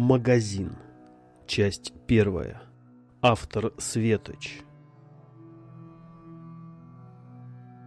Магазин. Часть первая. Автор Светоч.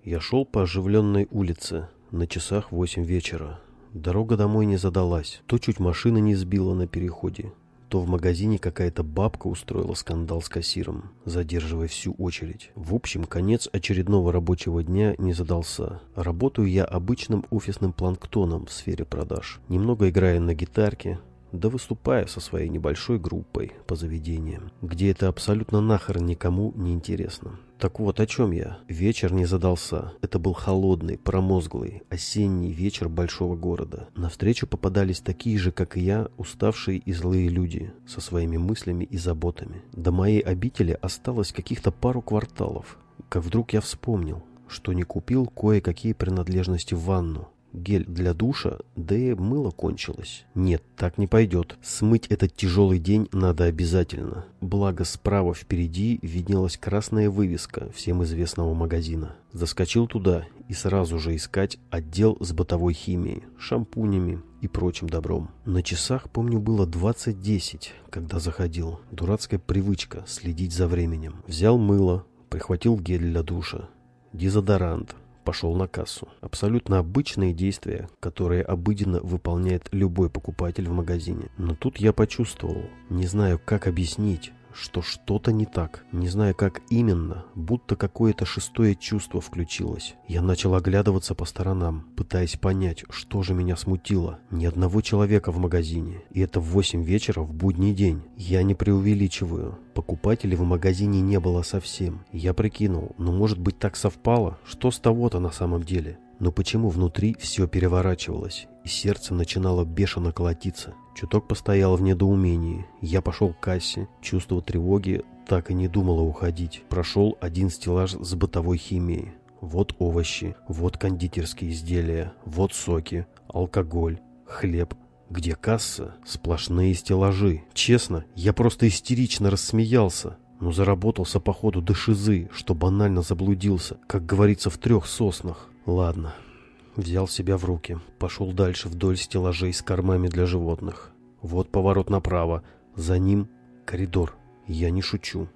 Я шел по оживленной улице. На часах восемь вечера. Дорога домой не задалась. То чуть машина не сбила на переходе, то в магазине какая-то бабка устроила скандал с кассиром, задерживая всю очередь. В общем, конец очередного рабочего дня не задался. Работаю я обычным офисным планктоном в сфере продаж. Немного играя на гитарке, да выступая со своей небольшой группой по заведениям, где это абсолютно нахрен никому не интересно. Так вот, о чем я? Вечер не задался. Это был холодный, промозглый, осенний вечер большого города. На встречу попадались такие же, как и я, уставшие и злые люди, со своими мыслями и заботами. До моей обители осталось каких-то пару кварталов. Как вдруг я вспомнил, что не купил кое-какие принадлежности в ванну гель для душа, да и мыло кончилось. Нет, так не пойдет. Смыть этот тяжелый день надо обязательно. Благо справа впереди виднелась красная вывеска всем известного магазина. Заскочил туда и сразу же искать отдел с бытовой химией, шампунями и прочим добром. На часах, помню, было 20.10, когда заходил. Дурацкая привычка следить за временем. Взял мыло, прихватил гель для душа, дезодорант, пошел на кассу. Абсолютно обычные действия, которые обыденно выполняет любой покупатель в магазине. Но тут я почувствовал, не знаю как объяснить, что что-то не так. Не знаю, как именно, будто какое-то шестое чувство включилось. Я начал оглядываться по сторонам, пытаясь понять, что же меня смутило. Ни одного человека в магазине. И это в 8 вечера в будний день. Я не преувеличиваю. Покупателей в магазине не было совсем. Я прикинул, ну может быть так совпало? Что с того-то на самом деле? Но почему внутри все переворачивалось, и сердце начинало бешено колотиться? Чуток постоял в недоумении. Я пошел к кассе. Чувство тревоги так и не думало уходить. Прошел один стеллаж с бытовой химией. Вот овощи, вот кондитерские изделия, вот соки, алкоголь, хлеб. Где касса? Сплошные стеллажи. Честно, я просто истерично рассмеялся. Но заработался по ходу до шизы, что банально заблудился, как говорится в трех соснах. Ладно, взял себя в руки, пошел дальше вдоль стеллажей с кормами для животных. Вот поворот направо, за ним коридор. Я не шучу.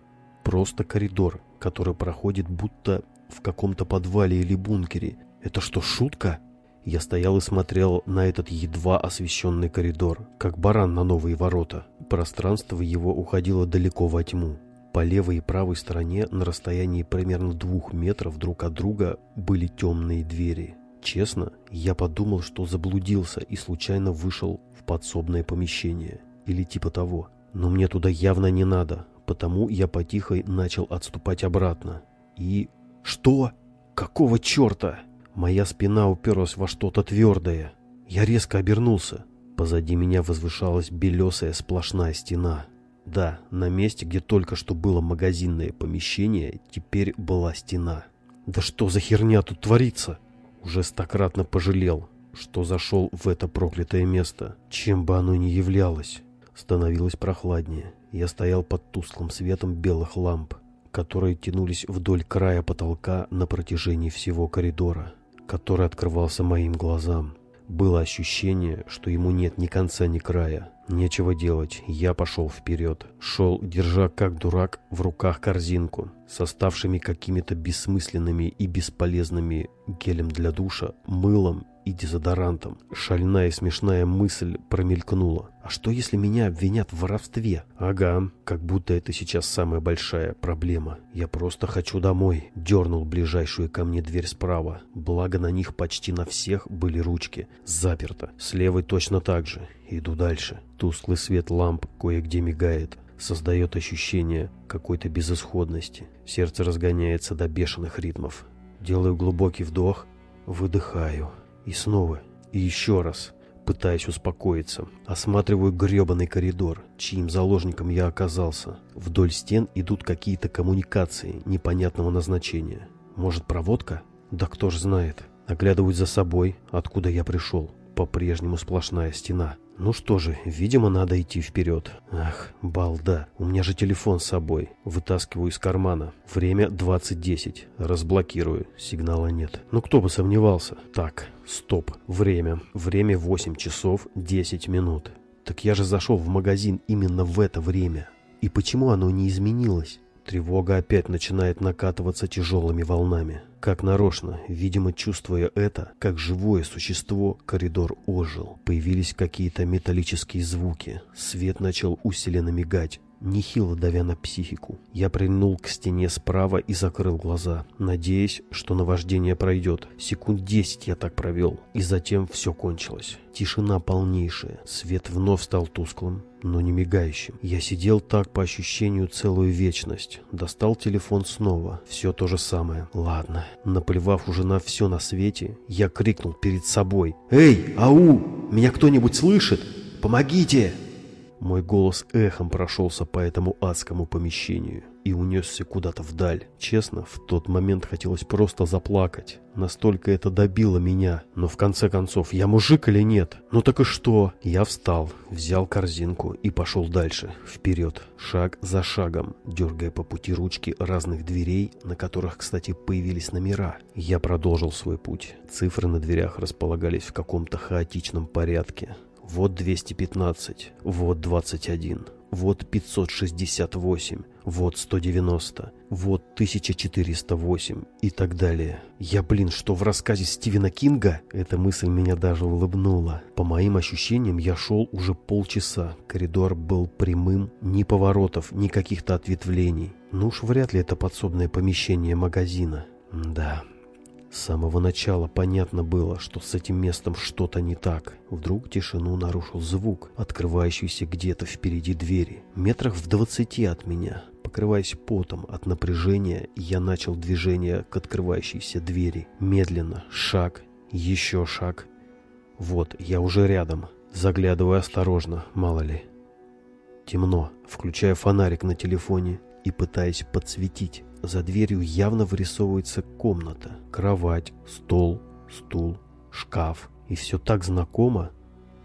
Просто коридор, который проходит будто в каком-то подвале или бункере. Это что, шутка? Я стоял и смотрел на этот едва освещенный коридор, как баран на новые ворота. Пространство его уходило далеко во тьму. По левой и правой стороне на расстоянии примерно двух метров друг от друга были темные двери. Честно, я подумал, что заблудился и случайно вышел в подсобное помещение. Или типа того. Но мне туда явно не надо, потому я потихо начал отступать обратно. И... Что? Какого черта? Моя спина уперлась во что-то твердое. Я резко обернулся. Позади меня возвышалась белесая сплошная стена. Да, на месте, где только что было магазинное помещение, теперь была стена. Да что за херня тут творится? Уже стократно пожалел, что зашел в это проклятое место, чем бы оно ни являлось. Становилось прохладнее. Я стоял под тусклым светом белых ламп, которые тянулись вдоль края потолка на протяжении всего коридора, который открывался моим глазам. Было ощущение, что ему нет ни конца, ни края. Нечего делать, я пошел вперед. Шел, держа как дурак в руках корзинку с оставшими какими-то бессмысленными и бесполезными гелем для душа, мылом и дезодорантом. Шальная и смешная мысль промелькнула. А что если меня обвинят в воровстве? Ага, как будто это сейчас самая большая проблема. Я просто хочу домой. Дернул ближайшую ко мне дверь справа. Благо на них почти на всех были ручки. Заперто. С левой точно так же. Иду дальше. Тусклый свет ламп кое-где мигает. Создает ощущение какой-то безысходности. Сердце разгоняется до бешеных ритмов. Делаю глубокий вдох, выдыхаю. И снова, и еще раз, пытаясь успокоиться. Осматриваю гребаный коридор, чьим заложником я оказался. Вдоль стен идут какие-то коммуникации непонятного назначения. Может, проводка? Да кто ж знает. Оглядываюсь за собой, откуда я пришел. По-прежнему сплошная стена. Ну что же, видимо, надо идти вперед. Ах, балда, у меня же телефон с собой. Вытаскиваю из кармана. Время 20.10. Разблокирую. Сигнала нет. Ну кто бы сомневался. Так, стоп. Время. Время 8 часов 10 минут. Так я же зашел в магазин именно в это время. И почему оно не изменилось? Тревога опять начинает накатываться тяжелыми волнами. Как нарочно, видимо, чувствуя это, как живое существо, коридор ожил. Появились какие-то металлические звуки. Свет начал усиленно мигать нехило давя на психику. Я прильнул к стене справа и закрыл глаза, надеясь, что наваждение пройдет. Секунд десять я так провел, и затем все кончилось. Тишина полнейшая, свет вновь стал тусклым, но не мигающим. Я сидел так по ощущению целую вечность. Достал телефон снова, все то же самое. Ладно, наплевав уже на все на свете, я крикнул перед собой. «Эй, ау! Меня кто-нибудь слышит? Помогите!» Мой голос эхом прошелся по этому адскому помещению и унесся куда-то вдаль. Честно, в тот момент хотелось просто заплакать. Настолько это добило меня. Но в конце концов, я мужик или нет? Ну так и что? Я встал, взял корзинку и пошел дальше, вперед, шаг за шагом, дергая по пути ручки разных дверей, на которых, кстати, появились номера. Я продолжил свой путь. Цифры на дверях располагались в каком-то хаотичном порядке. Вот 215, вот 21, вот 568, вот 190, вот 1408 и так далее. Я, блин, что в рассказе Стивена Кинга? Эта мысль меня даже улыбнула. По моим ощущениям, я шел уже полчаса. Коридор был прямым, ни поворотов, ни каких-то ответвлений. Ну уж вряд ли это подсобное помещение магазина. Да... С самого начала понятно было, что с этим местом что-то не так. Вдруг тишину нарушил звук, открывающийся где-то впереди двери, метрах в двадцати от меня. Покрываясь потом от напряжения, я начал движение к открывающейся двери. Медленно, шаг, еще шаг. Вот, я уже рядом. Заглядываю осторожно, мало ли. Темно, включая фонарик на телефоне и пытаясь подсветить. За дверью явно вырисовывается комната. Кровать, стол, стул, шкаф. И все так знакомо.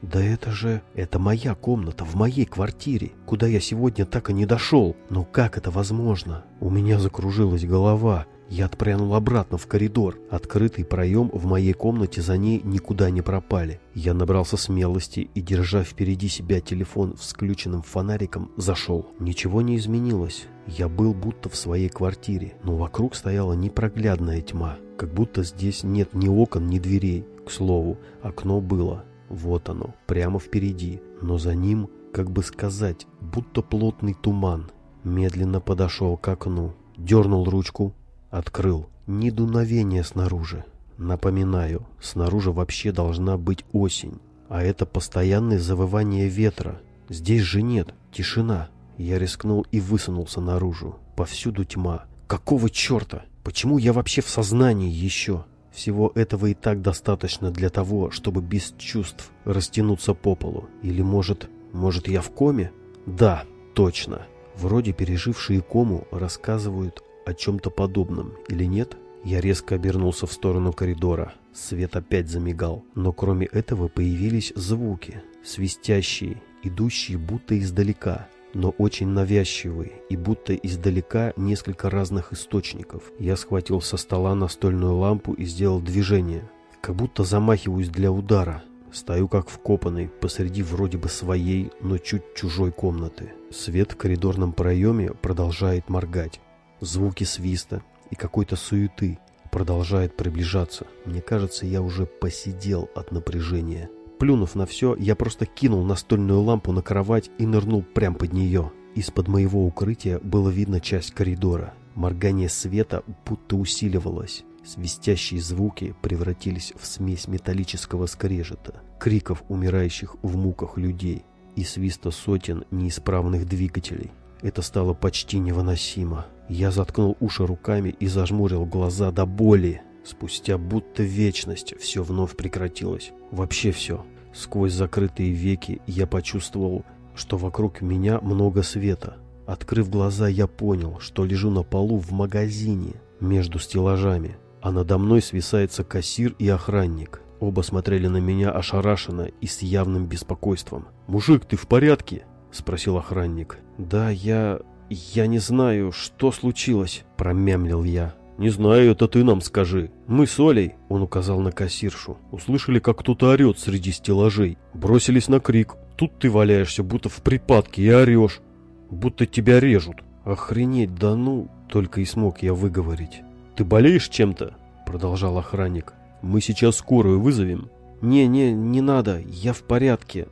Да это же... Это моя комната в моей квартире, куда я сегодня так и не дошел. Но как это возможно? У меня закружилась голова. Я отпрянул обратно в коридор. Открытый проем в моей комнате за ней никуда не пропали. Я набрался смелости и, держа впереди себя телефон с включенным фонариком, зашел. Ничего не изменилось. Я был будто в своей квартире, но вокруг стояла непроглядная тьма. Как будто здесь нет ни окон, ни дверей. К слову, окно было. Вот оно, прямо впереди. Но за ним, как бы сказать, будто плотный туман. Медленно подошел к окну. Дернул ручку, Открыл. Ни дуновения снаружи. Напоминаю, снаружи вообще должна быть осень. А это постоянное завывание ветра. Здесь же нет. Тишина. Я рискнул и высунулся наружу. Повсюду тьма. Какого черта? Почему я вообще в сознании еще? Всего этого и так достаточно для того, чтобы без чувств растянуться по полу. Или может, может я в коме? Да, точно. Вроде пережившие кому рассказывают о чем-то подобном или нет? Я резко обернулся в сторону коридора. Свет опять замигал, но кроме этого появились звуки, свистящие, идущие будто издалека, но очень навязчивые, и будто издалека несколько разных источников. Я схватил со стола настольную лампу и сделал движение, как будто замахиваюсь для удара. Стою как вкопанный посреди вроде бы своей, но чуть чужой комнаты. Свет в коридорном проеме продолжает моргать. Звуки свиста и какой-то суеты продолжают приближаться. Мне кажется, я уже посидел от напряжения. Плюнув на все, я просто кинул настольную лампу на кровать и нырнул прямо под нее. Из-под моего укрытия было видно часть коридора. Моргание света будто усиливалось. Свистящие звуки превратились в смесь металлического скрежета, криков умирающих в муках людей и свиста сотен неисправных двигателей. Это стало почти невыносимо. Я заткнул уши руками и зажмурил глаза до боли. Спустя будто вечность все вновь прекратилось. Вообще все. Сквозь закрытые веки я почувствовал, что вокруг меня много света. Открыв глаза, я понял, что лежу на полу в магазине между стеллажами, а надо мной свисается кассир и охранник. Оба смотрели на меня ошарашенно и с явным беспокойством. «Мужик, ты в порядке?» – спросил охранник. «Да, я... «Я не знаю, что случилось», — промямлил я. «Не знаю, это ты нам скажи. Мы с Олей», — он указал на кассиршу, — «услышали, как кто-то орет среди стеллажей. Бросились на крик. Тут ты валяешься, будто в припадке, и орешь, будто тебя режут. Охренеть, да ну, только и смог я выговорить. Ты болеешь чем-то? Продолжал охранник. Мы сейчас скорую вызовем. Не, не, не надо, я в порядке.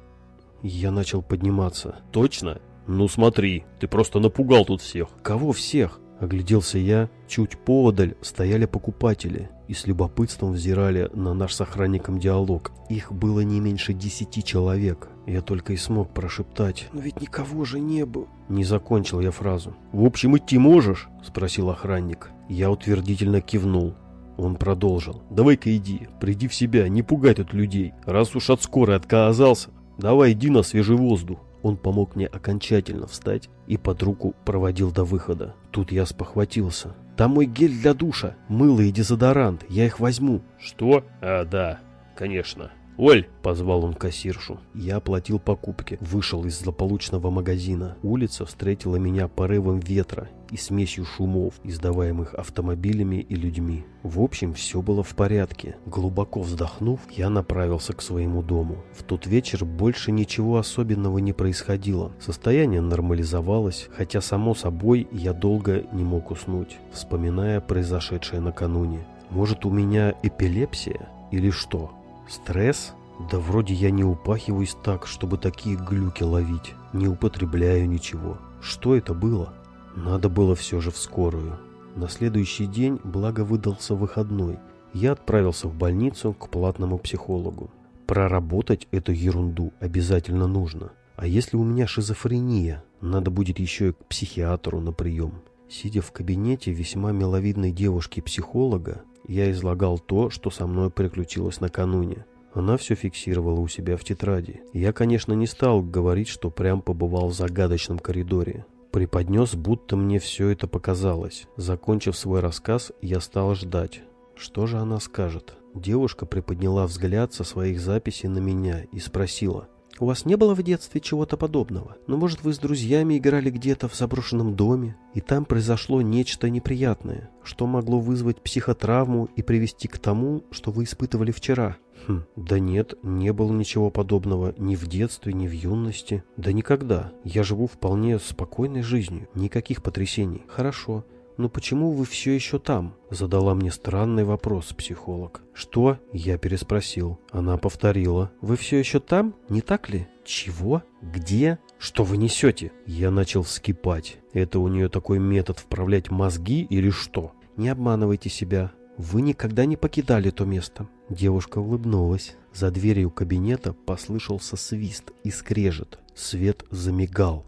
Я начал подниматься. Точно? Ну смотри, ты просто напугал тут всех. Кого всех? Огляделся я, чуть поодаль стояли покупатели и с любопытством взирали на наш с охранником диалог. Их было не меньше десяти человек. Я только и смог прошептать. «Но ведь никого же не было». Не закончил я фразу. «В общем, идти можешь?» – спросил охранник. Я утвердительно кивнул. Он продолжил. «Давай-ка иди, приди в себя, не пугай тут людей. Раз уж от скорой отказался, давай иди на свежий воздух». Он помог мне окончательно встать и под руку проводил до выхода. Тут я спохватился. «Там мой гель для душа, мыло и дезодорант, я их возьму». «Что? А, да, конечно». «Оль!» – позвал он кассиршу. Я оплатил покупки, вышел из злополучного магазина. Улица встретила меня порывом ветра и смесью шумов, издаваемых автомобилями и людьми. В общем, все было в порядке. Глубоко вздохнув, я направился к своему дому. В тот вечер больше ничего особенного не происходило. Состояние нормализовалось, хотя, само собой, я долго не мог уснуть, вспоминая произошедшее накануне. Может, у меня эпилепсия? Или что? Стресс? Да вроде я не упахиваюсь так, чтобы такие глюки ловить. Не употребляю ничего. Что это было? Надо было все же в скорую. На следующий день, благо выдался выходной, я отправился в больницу к платному психологу. Проработать эту ерунду обязательно нужно. А если у меня шизофрения, надо будет еще и к психиатру на прием. Сидя в кабинете весьма миловидной девушки-психолога, я излагал то, что со мной приключилось накануне. Она все фиксировала у себя в тетради. Я, конечно, не стал говорить, что прям побывал в загадочном коридоре. Преподнес, будто мне все это показалось. Закончив свой рассказ, я стал ждать. Что же она скажет? Девушка приподняла взгляд со своих записей на меня и спросила. «У вас не было в детстве чего-то подобного? Ну, может, вы с друзьями играли где-то в заброшенном доме, и там произошло нечто неприятное, что могло вызвать психотравму и привести к тому, что вы испытывали вчера?» Хм, да нет, не было ничего подобного ни в детстве, ни в юности. Да никогда. Я живу вполне спокойной жизнью, никаких потрясений. Хорошо. «Но почему вы все еще там?» – задала мне странный вопрос психолог. «Что?» – я переспросил. Она повторила. «Вы все еще там? Не так ли?» «Чего? Где? Что вы несете?» Я начал вскипать. Это у нее такой метод вправлять мозги или что? «Не обманывайте себя. Вы никогда не покидали то место». Девушка улыбнулась. За дверью кабинета послышался свист и скрежет. Свет замигал.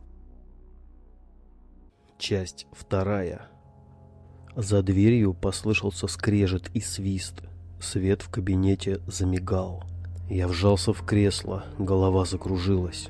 Часть вторая. За дверью послышался скрежет и свист. Свет в кабинете замигал. Я вжался в кресло, голова закружилась.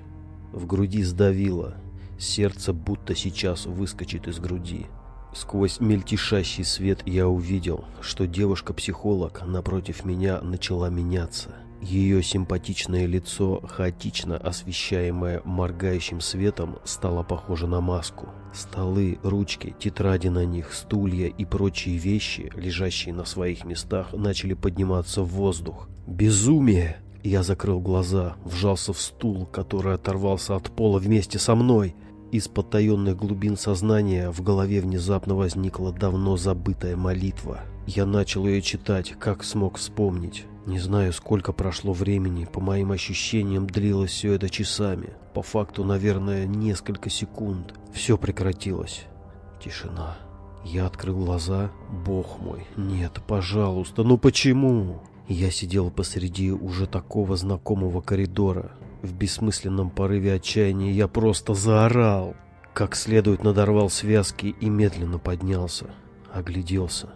В груди сдавило. Сердце будто сейчас выскочит из груди. Сквозь мельтешащий свет я увидел, что девушка-психолог напротив меня начала меняться. Ее симпатичное лицо, хаотично освещаемое моргающим светом, стало похоже на маску. Столы, ручки, тетради на них, стулья и прочие вещи, лежащие на своих местах, начали подниматься в воздух. Безумие! Я закрыл глаза, вжался в стул, который оторвался от пола вместе со мной. Из потаенных глубин сознания в голове внезапно возникла давно забытая молитва. Я начал ее читать, как смог вспомнить. Не знаю, сколько прошло времени, по моим ощущениям длилось все это часами. По факту, наверное, несколько секунд. Все прекратилось. Тишина. Я открыл глаза. Бог мой, нет, пожалуйста, ну почему? Я сидел посреди уже такого знакомого коридора. В бессмысленном порыве отчаяния я просто заорал. Как следует надорвал связки и медленно поднялся. Огляделся.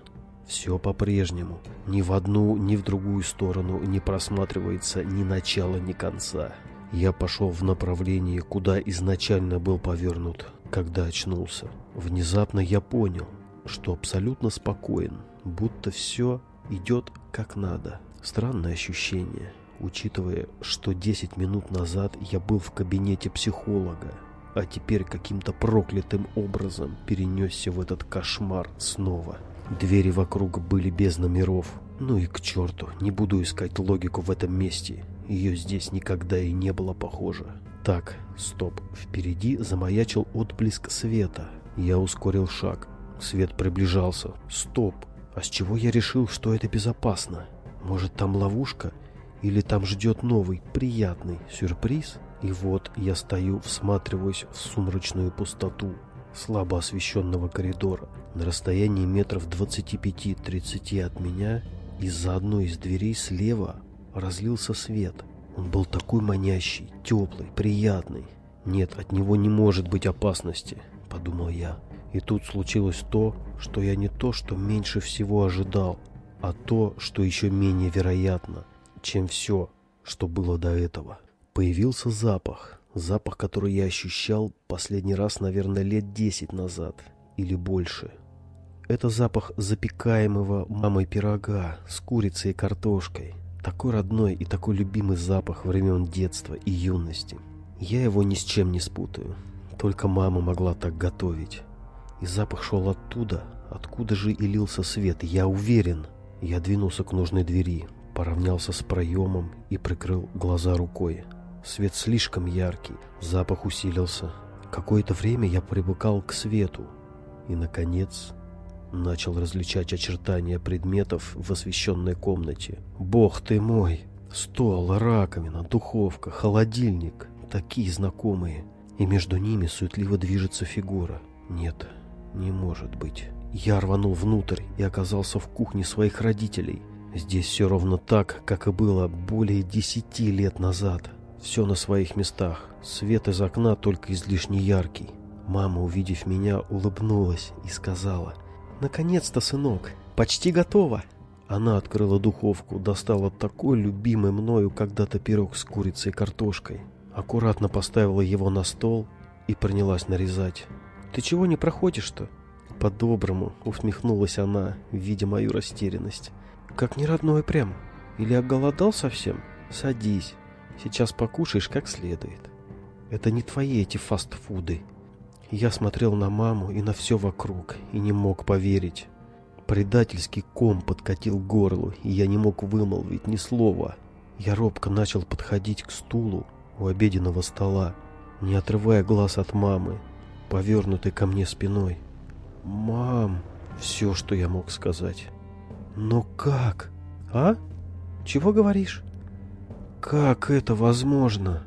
Все по-прежнему. Ни в одну, ни в другую сторону не просматривается ни начала, ни конца. Я пошел в направлении, куда изначально был повернут, когда очнулся. Внезапно я понял, что абсолютно спокоен, будто все идет как надо. Странное ощущение, учитывая, что 10 минут назад я был в кабинете психолога, а теперь каким-то проклятым образом перенесся в этот кошмар снова. Двери вокруг были без номеров. Ну и к черту, не буду искать логику в этом месте. Ее здесь никогда и не было похоже. Так, стоп. Впереди замаячил отблеск света. Я ускорил шаг. Свет приближался. Стоп. А с чего я решил, что это безопасно? Может, там ловушка? Или там ждет новый, приятный сюрприз? И вот я стою, всматриваясь в сумрачную пустоту слабо освещенного коридора. На расстоянии метров 25-30 от меня из-за одной из дверей слева разлился свет. Он был такой манящий, теплый, приятный. Нет, от него не может быть опасности, подумал я. И тут случилось то, что я не то, что меньше всего ожидал, а то, что еще менее вероятно, чем все, что было до этого. Появился запах, запах, который я ощущал последний раз, наверное, лет десять назад или больше. Это запах запекаемого мамой пирога с курицей и картошкой. Такой родной и такой любимый запах времен детства и юности. Я его ни с чем не спутаю. Только мама могла так готовить. И запах шел оттуда, откуда же и лился свет, я уверен. Я двинулся к нужной двери, поравнялся с проемом и прикрыл глаза рукой. Свет слишком яркий, запах усилился. Какое-то время я привыкал к свету. И, наконец, начал различать очертания предметов в освещенной комнате. Бог ты мой! Стол, раковина, духовка, холодильник. Такие знакомые. И между ними суетливо движется фигура. Нет, не может быть. Я рванул внутрь и оказался в кухне своих родителей. Здесь все ровно так, как и было более десяти лет назад. Все на своих местах. Свет из окна только излишне яркий. Мама, увидев меня, улыбнулась и сказала, «Наконец-то, сынок, почти готово!» Она открыла духовку, достала такой любимый мною когда-то пирог с курицей и картошкой, аккуратно поставила его на стол и принялась нарезать. «Ты чего не проходишь-то?» По-доброму усмехнулась она, видя мою растерянность. «Как не родной прям? Или оголодал совсем? Садись, сейчас покушаешь как следует. Это не твои эти фастфуды». Я смотрел на маму и на все вокруг, и не мог поверить. Предательский ком подкатил к горлу, и я не мог вымолвить ни слова. Я робко начал подходить к стулу у обеденного стола, не отрывая глаз от мамы, повернутой ко мне спиной. «Мам!» — все, что я мог сказать. «Но как? А? Чего говоришь?» «Как это возможно?»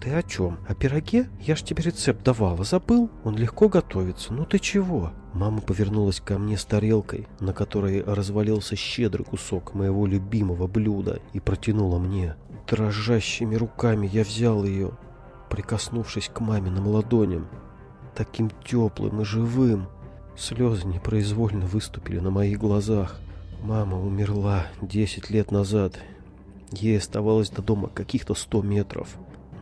«Ты о чем? О пироге? Я ж тебе рецепт давала. Забыл? Он легко готовится. Ну ты чего?» Мама повернулась ко мне с тарелкой, на которой развалился щедрый кусок моего любимого блюда, и протянула мне. Дрожащими руками я взял ее, прикоснувшись к маминым ладоням. Таким теплым и живым. Слезы непроизвольно выступили на моих глазах. Мама умерла десять лет назад. Ей оставалось до дома каких-то сто метров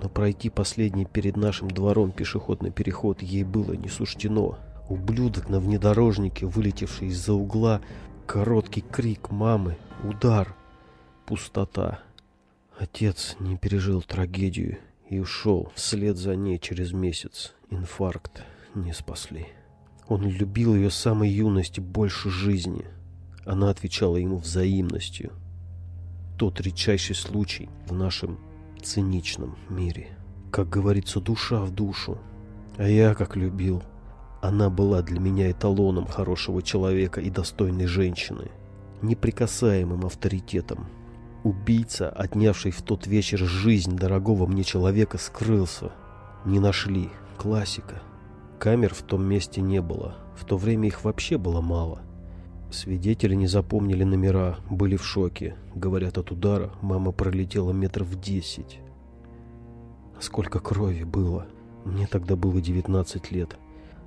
но пройти последний перед нашим двором пешеходный переход ей было не суждено. Ублюдок на внедорожнике, вылетевший из-за угла, короткий крик мамы, удар, пустота. Отец не пережил трагедию и ушел вслед за ней через месяц. Инфаркт не спасли. Он любил ее с самой юности больше жизни. Она отвечала ему взаимностью. Тот редчайший случай в нашем циничном мире. Как говорится, душа в душу. А я как любил. Она была для меня эталоном хорошего человека и достойной женщины. Неприкасаемым авторитетом. Убийца, отнявший в тот вечер жизнь дорогого мне человека, скрылся. Не нашли. Классика. Камер в том месте не было. В то время их вообще было мало. Свидетели не запомнили номера, были в шоке. Говорят, от удара мама пролетела метров десять. Сколько крови было. Мне тогда было 19 лет.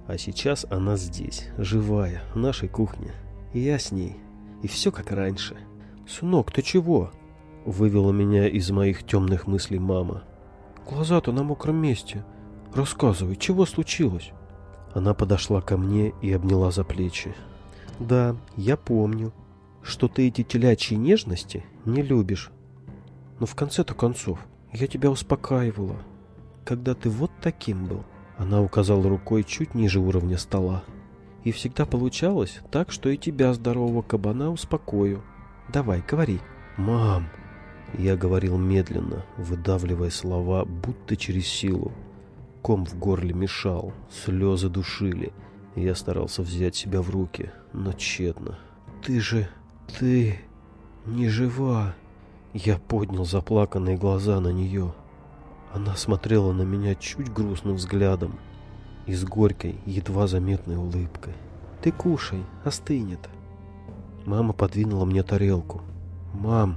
А сейчас она здесь, живая, в нашей кухне. И я с ней. И все как раньше. «Сынок, ты чего?» Вывела меня из моих темных мыслей мама. «Глаза-то на мокром месте. Рассказывай, чего случилось?» Она подошла ко мне и обняла за плечи. Да, я помню, что ты эти телячьи нежности не любишь. Но в конце-то концов, я тебя успокаивала, когда ты вот таким был. Она указала рукой чуть ниже уровня стола. И всегда получалось так, что и тебя, здорового кабана, успокою. Давай, говори. Мам, Я говорил медленно, выдавливая слова, будто через силу. Ком в горле мешал, слезы душили. Я старался взять себя в руки, но тщетно. «Ты же... ты... не жива!» Я поднял заплаканные глаза на нее. Она смотрела на меня чуть грустным взглядом и с горькой, едва заметной улыбкой. «Ты кушай, остынет». Мама подвинула мне тарелку. «Мам!»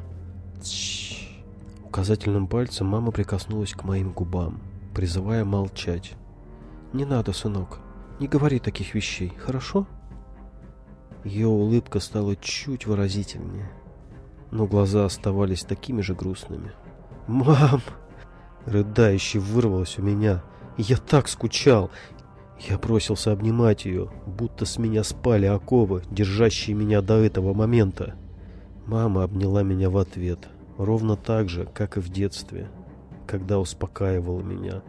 Тш. Указательным пальцем мама прикоснулась к моим губам, призывая молчать. «Не надо, сынок, не говори таких вещей, хорошо?» Ее улыбка стала чуть выразительнее, но глаза оставались такими же грустными. «Мам!» Рыдающий вырвалось у меня. Я так скучал. Я бросился обнимать ее, будто с меня спали оковы, держащие меня до этого момента. Мама обняла меня в ответ, ровно так же, как и в детстве, когда успокаивала меня,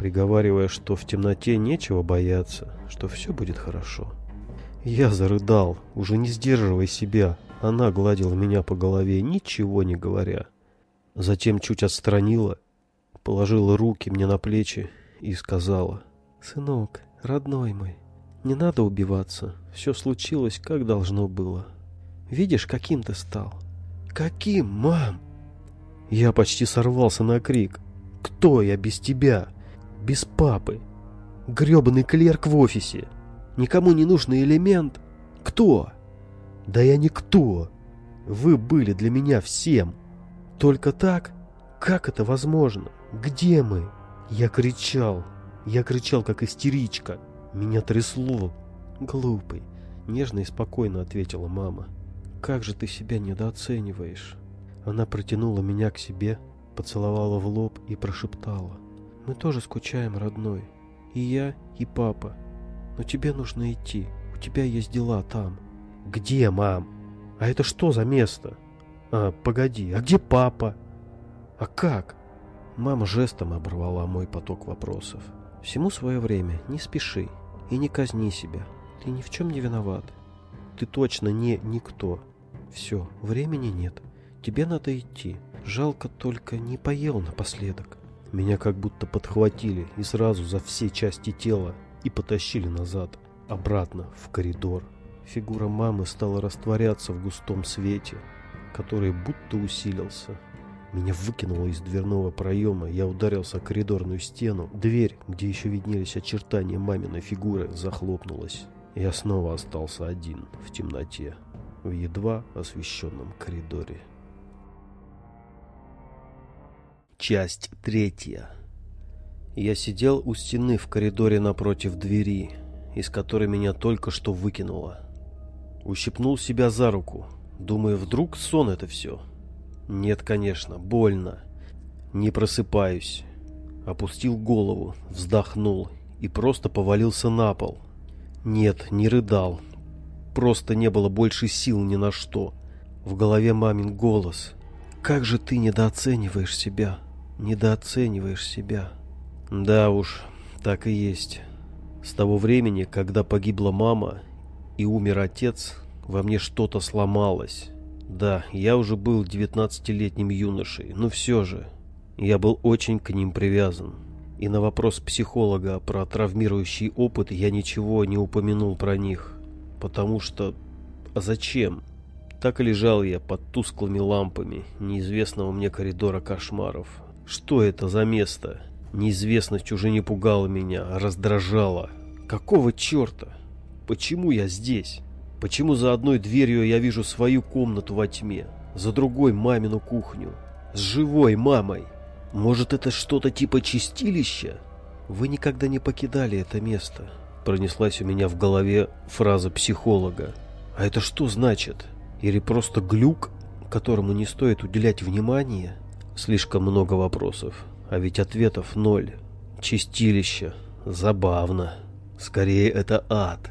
приговаривая, что в темноте нечего бояться, что все будет хорошо. Я зарыдал, уже не сдерживая себя. Она гладила меня по голове, ничего не говоря. Затем чуть отстранила, положила руки мне на плечи и сказала, «Сынок, родной мой, не надо убиваться, все случилось, как должно было». Видишь, каким ты стал? Каким, мам? Я почти сорвался на крик. Кто я без тебя? Без папы? Гребаный клерк в офисе? Никому не нужный элемент? Кто? Да я никто. Вы были для меня всем. Только так? Как это возможно? Где мы? Я кричал. Я кричал, как истеричка. Меня трясло. Глупый. Нежно и спокойно ответила мама. Как же ты себя недооцениваешь? Она протянула меня к себе, поцеловала в лоб и прошептала. Мы тоже скучаем, родной. И я, и папа. Но тебе нужно идти. У тебя есть дела там. Где, мам? А это что за место? А, погоди, а где папа? А как? Мама жестом оборвала мой поток вопросов. Всему свое время, не спеши и не казни себя. Ты ни в чем не виноват. Ты точно не никто. Все, времени нет. Тебе надо идти. Жалко только не поел напоследок. Меня как будто подхватили и сразу за все части тела и потащили назад, обратно, в коридор. Фигура мамы стала растворяться в густом свете, который будто усилился. Меня выкинуло из дверного проема, я ударился о коридорную стену. Дверь, где еще виднелись очертания маминой фигуры, захлопнулась. Я снова остался один в темноте в едва освещенном коридоре. Часть третья. Я сидел у стены в коридоре напротив двери, из которой меня только что выкинуло. Ущипнул себя за руку, думая, вдруг сон это все. Нет, конечно, больно. Не просыпаюсь. Опустил голову, вздохнул и просто повалился на пол. Нет, не рыдал, Просто не было больше сил ни на что. В голове мамин голос. «Как же ты недооцениваешь себя? Недооцениваешь себя?» Да уж, так и есть. С того времени, когда погибла мама и умер отец, во мне что-то сломалось. Да, я уже был девятнадцатилетним юношей, но все же я был очень к ним привязан. И на вопрос психолога про травмирующий опыт я ничего не упомянул про них потому что... А зачем? Так и лежал я под тусклыми лампами неизвестного мне коридора кошмаров. Что это за место? Неизвестность уже не пугала меня, а раздражала. Какого черта? Почему я здесь? Почему за одной дверью я вижу свою комнату во тьме, за другой мамину кухню, с живой мамой? Может, это что-то типа чистилища? Вы никогда не покидали это место, Пронеслась у меня в голове фраза психолога. А это что значит? Или просто глюк, которому не стоит уделять внимание? Слишком много вопросов, а ведь ответов ноль. Чистилище. Забавно. Скорее, это ад.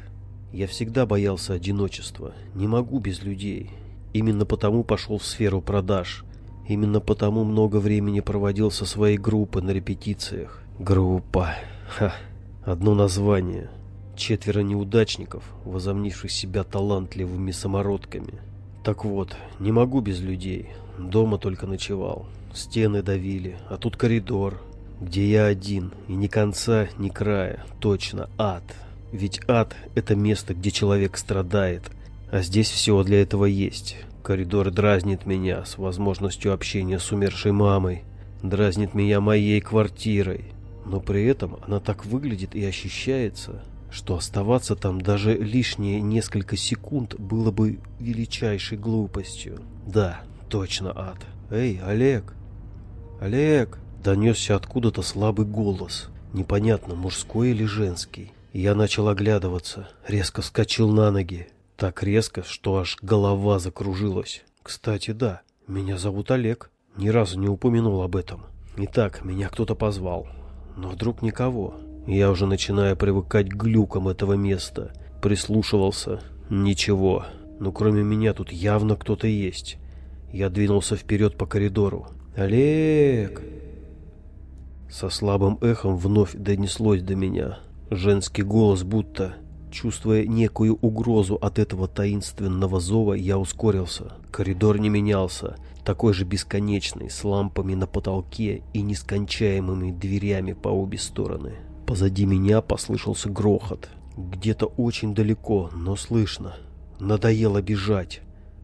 Я всегда боялся одиночества. Не могу без людей. Именно потому пошел в сферу продаж. Именно потому много времени проводил со своей группой на репетициях. Группа. Ха. Одно название. Четверо неудачников, возомнивших себя талантливыми самородками. Так вот, не могу без людей. Дома только ночевал. Стены давили, а тут коридор, где я один, и ни конца, ни края. Точно, ад. Ведь ад — это место, где человек страдает, а здесь все для этого есть. Коридор дразнит меня с возможностью общения с умершей мамой, дразнит меня моей квартирой. Но при этом она так выглядит и ощущается, что оставаться там даже лишние несколько секунд было бы величайшей глупостью. Да, точно ад. Эй, Олег! Олег! Донесся откуда-то слабый голос. Непонятно, мужской или женский. Я начал оглядываться, резко вскочил на ноги. Так резко, что аж голова закружилась. Кстати, да, меня зовут Олег. Ни разу не упомянул об этом. Итак, меня кто-то позвал. Но вдруг никого. Я уже начинаю привыкать к глюкам этого места. Прислушивался. Ничего. Но кроме меня тут явно кто-то есть. Я двинулся вперед по коридору. «Олег!» Со слабым эхом вновь донеслось до меня. Женский голос будто... Чувствуя некую угрозу от этого таинственного зова, я ускорился. Коридор не менялся, такой же бесконечный, с лампами на потолке и нескончаемыми дверями по обе стороны. Позади меня послышался грохот. Где-то очень далеко, но слышно. Надоело бежать.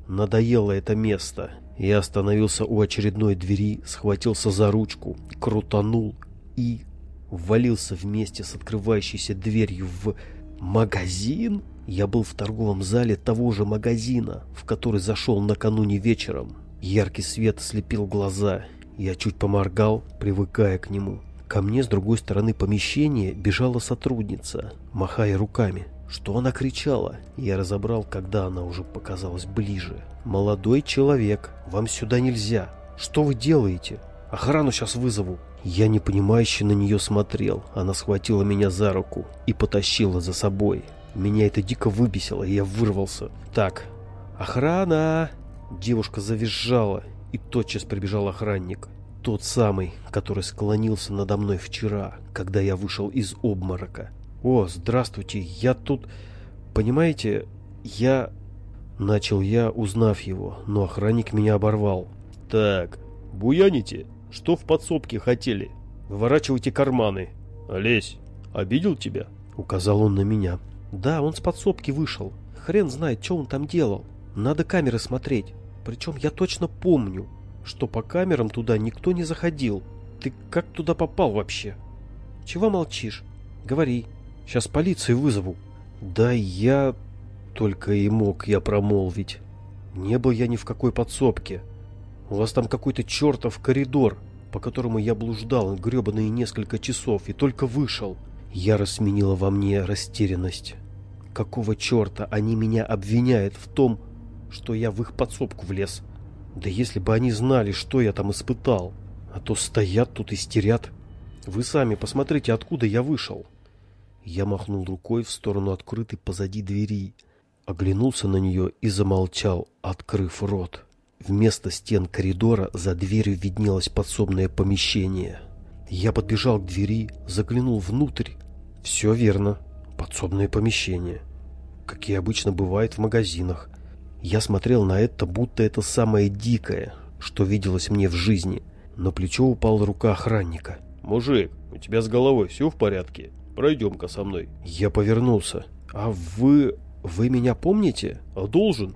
Надоело это место. Я остановился у очередной двери, схватился за ручку, крутанул и ввалился вместе с открывающейся дверью в магазин. Я был в торговом зале того же магазина, в который зашел накануне вечером. Яркий свет слепил глаза. Я чуть поморгал, привыкая к нему. Ко мне с другой стороны помещения бежала сотрудница, махая руками. Что она кричала, я разобрал, когда она уже показалась ближе. «Молодой человек, вам сюда нельзя. Что вы делаете? Охрану сейчас вызову». Я непонимающе на нее смотрел. Она схватила меня за руку и потащила за собой. Меня это дико выбесило, и я вырвался. «Так, охрана!» Девушка завизжала, и тотчас прибежал охранник. Тот самый, который склонился надо мной вчера, когда я вышел из обморока. «О, здравствуйте, я тут... Понимаете, я...» Начал я, узнав его, но охранник меня оборвал. «Так, буяните? Что в подсобке хотели? Выворачивайте карманы. Олесь, обидел тебя?» Указал он на меня. «Да, он с подсобки вышел. Хрен знает, что он там делал. Надо камеры смотреть. Причем я точно помню, что по камерам туда никто не заходил. Ты как туда попал вообще? Чего молчишь? Говори». Сейчас полицию вызову. Да я... Только и мог я промолвить. Не был я ни в какой подсобке. У вас там какой-то чертов коридор, по которому я блуждал гребаные несколько часов и только вышел. Ярость сменила во мне растерянность. Какого черта они меня обвиняют в том, что я в их подсобку влез? Да если бы они знали, что я там испытал. А то стоят тут и стерят. Вы сами посмотрите, откуда я вышел. Я махнул рукой в сторону открытой позади двери, оглянулся на нее и замолчал, открыв рот. Вместо стен коридора за дверью виднелось подсобное помещение. Я подбежал к двери, заглянул внутрь. Все верно, подсобное помещение. Какие обычно бывает в магазинах. Я смотрел на это, будто это самое дикое, что виделось мне в жизни. На плечо упала рука охранника. «Мужик, у тебя с головой все в порядке?» Пройдем-ка со мной. Я повернулся. А вы... вы меня помните? А должен.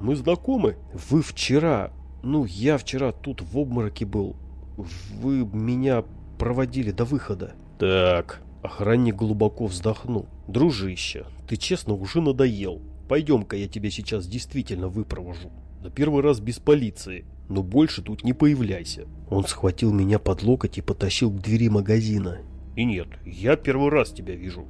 Мы знакомы. Вы вчера... Ну, я вчера тут в обмороке был. Вы меня проводили до выхода. Так, охранник глубоко вздохнул. Дружище, ты честно уже надоел. Пойдем-ка я тебя сейчас действительно выпровожу. На первый раз без полиции, но больше тут не появляйся. Он схватил меня под локоть и потащил к двери магазина. И нет, я первый раз тебя вижу.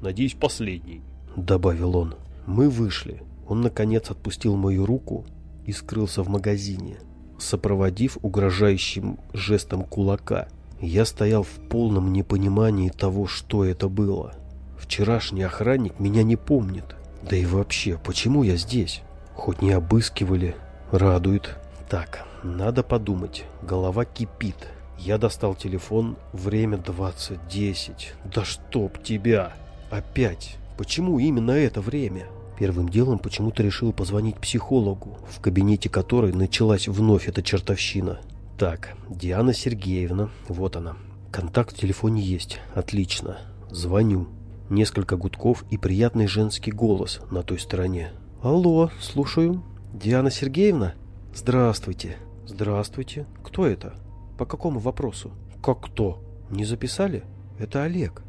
Надеюсь, последний. Добавил он. Мы вышли. Он, наконец, отпустил мою руку и скрылся в магазине, сопроводив угрожающим жестом кулака. Я стоял в полном непонимании того, что это было. Вчерашний охранник меня не помнит. Да и вообще, почему я здесь? Хоть не обыскивали. Радует. Так, надо подумать. Голова кипит. Я достал телефон. Время 20.10. Да чтоб тебя! Опять! Почему именно это время? Первым делом почему-то решил позвонить психологу, в кабинете которой началась вновь эта чертовщина. Так, Диана Сергеевна, вот она. Контакт в телефоне есть. Отлично. Звоню. Несколько гудков и приятный женский голос на той стороне. Алло, слушаю. Диана Сергеевна? Здравствуйте. Здравствуйте. Кто это? По какому вопросу? Как кто? Не записали? Это Олег.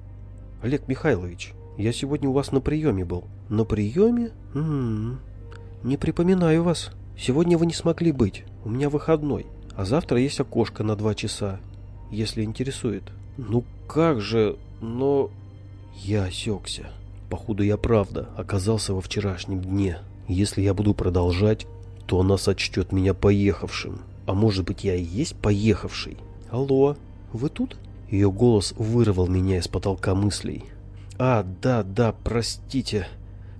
Олег Михайлович, я сегодня у вас на приеме был. На приеме? М -м -м. Не припоминаю вас. Сегодня вы не смогли быть. У меня выходной. А завтра есть окошко на два часа, если интересует. Ну как же, но... Я осекся. Походу я правда оказался во вчерашнем дне. Если я буду продолжать, то она сочтет меня поехавшим. А может быть я и есть поехавший? Алло, вы тут? Ее голос вырвал меня из потолка мыслей. А, да, да, простите.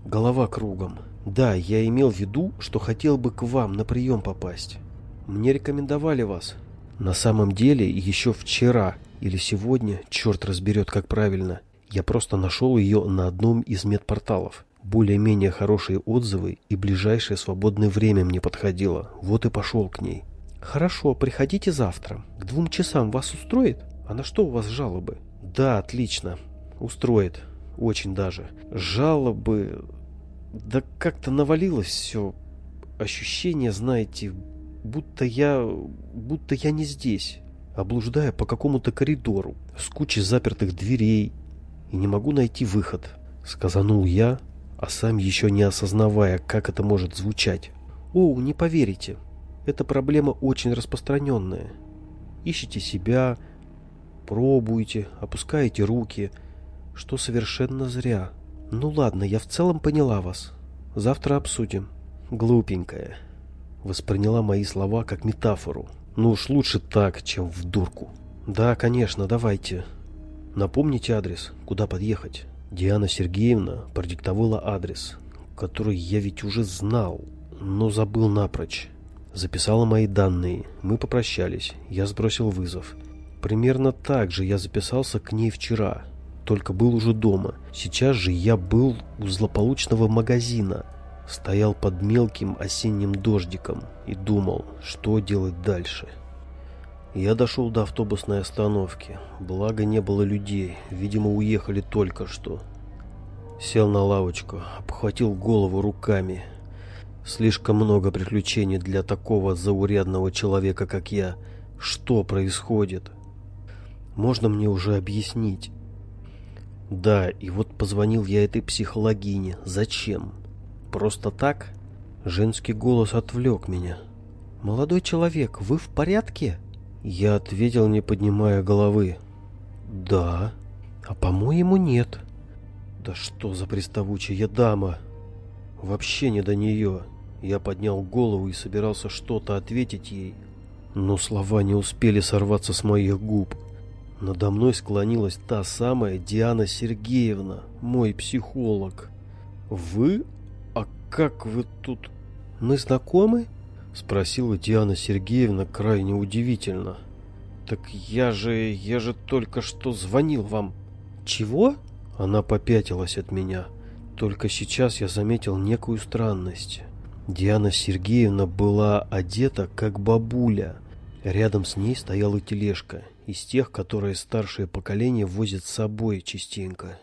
Голова кругом. Да, я имел в виду, что хотел бы к вам на прием попасть. Мне рекомендовали вас. На самом деле, еще вчера или сегодня, черт разберет, как правильно, я просто нашел ее на одном из медпорталов. Более-менее хорошие отзывы и ближайшее свободное время мне подходило. Вот и пошел к ней. Хорошо, приходите завтра. К двум часам вас устроит? А на что у вас жалобы? Да, отлично. Устроит. Очень даже. Жалобы... Да как-то навалилось все. Ощущение, знаете, будто я... будто я не здесь. Облуждая по какому-то коридору, с кучей запертых дверей, и не могу найти выход. Сказанул я, а сам еще не осознавая, как это может звучать. О, не поверите, эта проблема очень распространенная. Ищите себя, пробуйте, опускаете руки – что совершенно зря. Ну ладно, я в целом поняла вас. Завтра обсудим. Глупенькая. Восприняла мои слова как метафору. Ну уж лучше так, чем в дурку. Да, конечно, давайте. Напомните адрес, куда подъехать. Диана Сергеевна продиктовала адрес, который я ведь уже знал, но забыл напрочь. Записала мои данные. Мы попрощались. Я сбросил вызов. Примерно так же я записался к ней вчера, только был уже дома. Сейчас же я был у злополучного магазина. Стоял под мелким осенним дождиком и думал, что делать дальше. Я дошел до автобусной остановки. Благо не было людей. Видимо, уехали только что. Сел на лавочку, обхватил голову руками. Слишком много приключений для такого заурядного человека, как я. Что происходит? Можно мне уже объяснить? Да, и вот позвонил я этой психологине. Зачем? Просто так? Женский голос отвлек меня. «Молодой человек, вы в порядке?» Я ответил, не поднимая головы. «Да». «А по-моему, нет». «Да что за приставучая дама?» «Вообще не до нее». Я поднял голову и собирался что-то ответить ей, но слова не успели сорваться с моих губ. Надо мной склонилась та самая Диана Сергеевна, мой психолог. «Вы? А как вы тут...» «Мы знакомы?» — спросила Диана Сергеевна крайне удивительно. «Так я же... я же только что звонил вам». «Чего?» Она попятилась от меня. Только сейчас я заметил некую странность. Диана Сергеевна была одета как бабуля. Рядом с ней стояла тележка, из тех, которые старшее поколение возит с собой частенько.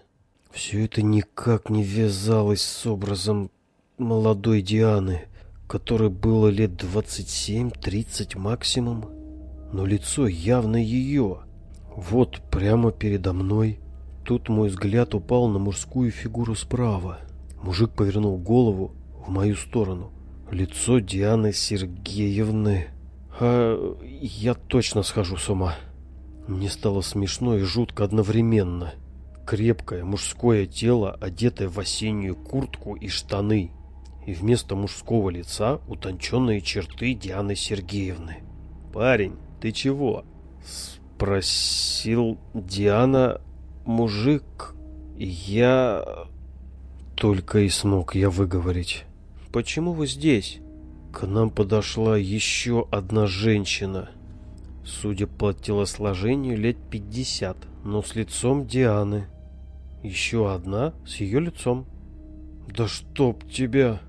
Все это никак не вязалось с образом молодой Дианы, которой было лет 27-30 максимум. Но лицо явно ее. Вот прямо передо мной. Тут мой взгляд упал на мужскую фигуру справа. Мужик повернул голову в мою сторону. Лицо Дианы Сергеевны. А я точно схожу с ума. Мне стало смешно и жутко одновременно. Крепкое мужское тело, одетое в осеннюю куртку и штаны. И вместо мужского лица утонченные черты Дианы Сергеевны. «Парень, ты чего?» Спросил Диана. «Мужик, я...» Только и смог я выговорить. «Почему вы здесь?» К нам подошла еще одна женщина – Судя по телосложению, лет пятьдесят, но с лицом Дианы. Еще одна с ее лицом. Да чтоб тебя...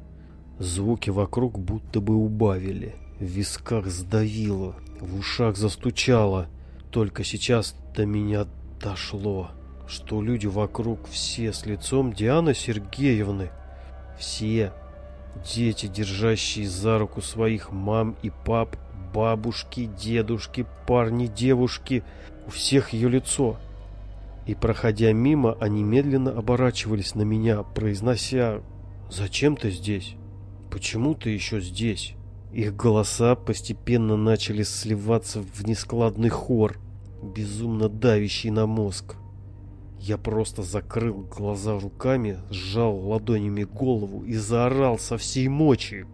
Звуки вокруг будто бы убавили. В висках сдавило, в ушах застучало. Только сейчас до меня дошло, что люди вокруг все с лицом Дианы Сергеевны. Все. Дети, держащие за руку своих мам и пап, бабушки, дедушки, парни, девушки. У всех ее лицо. И, проходя мимо, они медленно оборачивались на меня, произнося «Зачем ты здесь? Почему ты еще здесь?» Их голоса постепенно начали сливаться в нескладный хор, безумно давящий на мозг. Я просто закрыл глаза руками, сжал ладонями голову и заорал со всей мочи.